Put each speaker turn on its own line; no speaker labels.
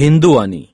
હિન્દુઆની.